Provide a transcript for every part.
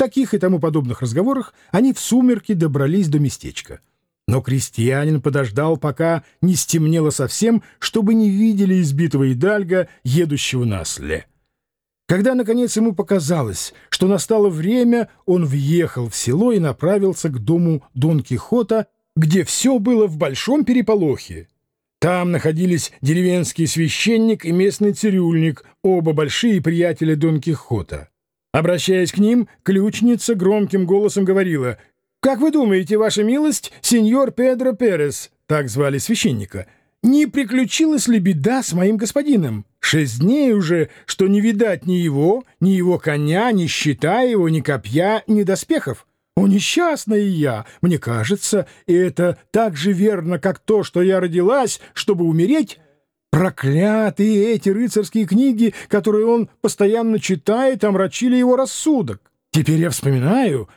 таких и тому подобных разговорах они в сумерки добрались до местечка. Но крестьянин подождал, пока не стемнело совсем, чтобы не видели избитого идальга, едущего на осле. Когда, наконец, ему показалось, что настало время, он въехал в село и направился к дому Дон Кихота, где все было в большом переполохе. Там находились деревенский священник и местный цирюльник, оба большие приятеля Дон Кихота. Обращаясь к ним, ключница громким голосом говорила, «Как вы думаете, ваша милость, сеньор Педро Перес, так звали священника, не приключилась ли беда с моим господином? Шесть дней уже, что не видать ни его, ни его коня, ни щита его, ни копья, ни доспехов. О, несчастная я! Мне кажется, и это так же верно, как то, что я родилась, чтобы умереть». Проклятые эти рыцарские книги, которые он постоянно читает, омрачили его рассудок. Теперь я вспоминаю,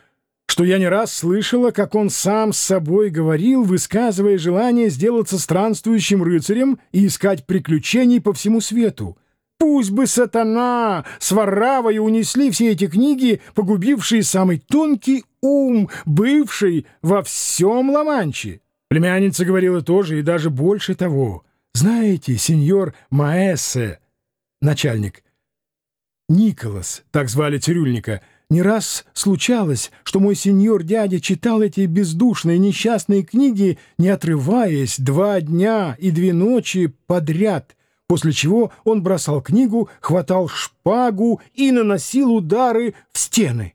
что я не раз слышала, как он сам с собой говорил, высказывая желание сделаться странствующим рыцарем и искать приключений по всему свету. Пусть бы сатана с Варавой унесли все эти книги, погубившие самый тонкий ум, бывший во всем Ла-Манче. Племянница говорила тоже и даже больше того — знаете, сеньор Маэссе, начальник, Николас, так звали цирюльника, не раз случалось, что мой сеньор-дядя читал эти бездушные несчастные книги, не отрываясь два дня и две ночи подряд, после чего он бросал книгу, хватал шпагу и наносил удары в стены.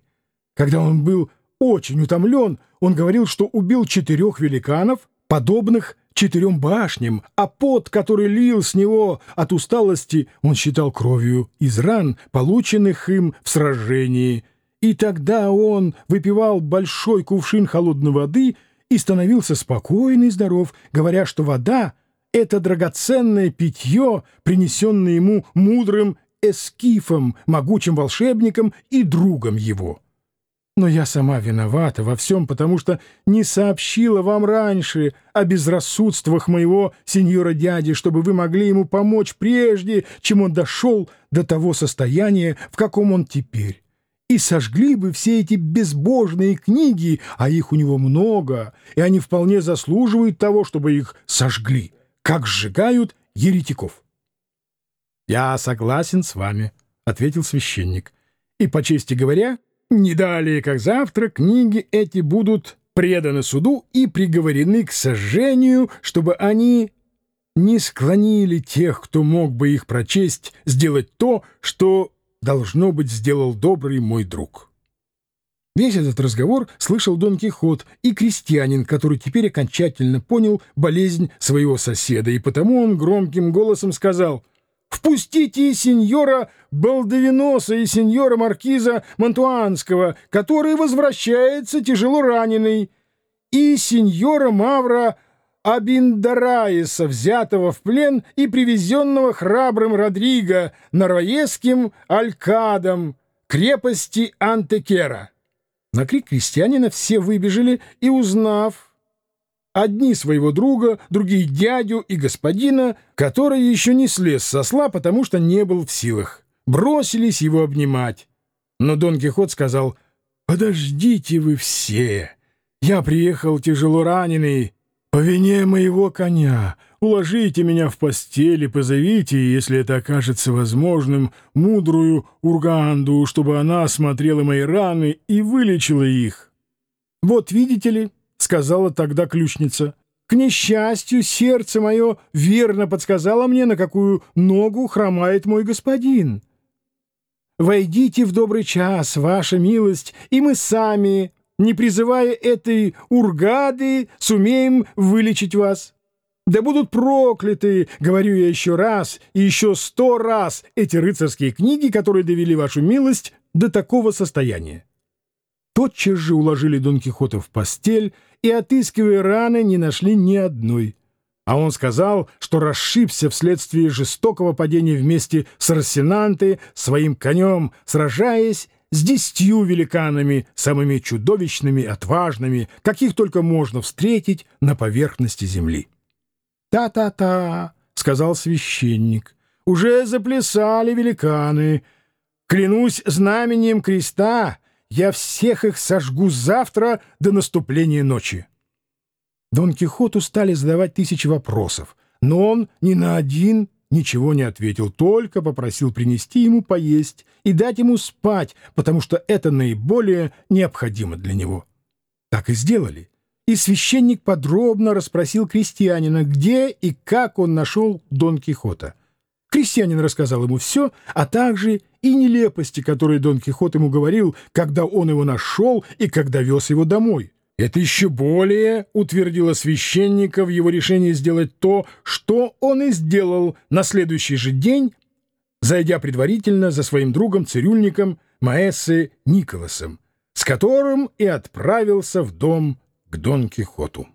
Когда он был очень утомлен, он говорил, что убил четырех великанов, подобных четырем башням, а пот, который лил с него от усталости, он считал кровью из ран, полученных им в сражении. И тогда он выпивал большой кувшин холодной воды и становился спокойный и здоров, говоря, что вода — это драгоценное питье, принесенное ему мудрым эскифом, могучим волшебником и другом его. Но я сама виновата во всем, потому что не сообщила вам раньше о безрассудствах моего сеньора-дяди, чтобы вы могли ему помочь прежде, чем он дошел до того состояния, в каком он теперь. И сожгли бы все эти безбожные книги, а их у него много, и они вполне заслуживают того, чтобы их сожгли, как сжигают еретиков. — Я согласен с вами, — ответил священник. — И, по чести говоря, — не далее, как завтра, книги эти будут преданы суду и приговорены к сожжению, чтобы они не склонили тех, кто мог бы их прочесть, сделать то, что, должно быть, сделал добрый мой друг. Весь этот разговор слышал Дон Кихот и крестьянин, который теперь окончательно понял болезнь своего соседа, и потому он громким голосом сказал — Впустите сеньора Балдовиноса и сеньора Маркиза Монтуанского, который возвращается тяжело раненый, и сеньора Мавра Абиндараиса, взятого в плен и привезенного храбрым Родриго норвежским Алькадом крепости Антекера. На крик крестьянина все выбежали и, узнав, Одни своего друга, другие дядю и господина, который еще не слез со сла, потому что не был в силах. Бросились его обнимать. Но Дон Кихот сказал, «Подождите вы все! Я приехал тяжело раненый, по вине моего коня. Уложите меня в постель и позовите, если это окажется возможным, мудрую Урганду, чтобы она осмотрела мои раны и вылечила их. Вот видите ли, — сказала тогда ключница. «К несчастью, сердце мое верно подсказало мне, на какую ногу хромает мой господин. Войдите в добрый час, ваша милость, и мы сами, не призывая этой ургады, сумеем вылечить вас». Да будут прокляты, говорю я еще раз и еще сто раз, эти рыцарские книги, которые довели вашу милость до такого состояния. Тотчас же уложили Дон Кихота в постель и, отыскивая раны, не нашли ни одной. А он сказал, что расшибся вследствие жестокого падения вместе с Рассенанте своим конем, сражаясь с десятью великанами, самыми чудовищными, отважными, каких только можно встретить на поверхности земли. «Та-та-та», — сказал священник, — «уже заплясали великаны. Клянусь знаменем креста, я всех их сожгу завтра до наступления ночи». Дон Кихоту стали задавать тысячи вопросов, но он ни на один ничего не ответил, только попросил принести ему поесть и дать ему спать, потому что это наиболее необходимо для него. Так и сделали. И священник подробно расспросил крестьянина, где и как он нашел Дон Кихота. Крестьянин рассказал ему все, а также и нелепости, которые Дон Кихот ему говорил, когда он его нашел и когда вез его домой. Это еще более утвердило священника в его решении сделать то, что он и сделал на следующий же день, зайдя предварительно за своим другом-цирюльником Маэссе Николасом, с которым и отправился в дом к Дон Кихоту.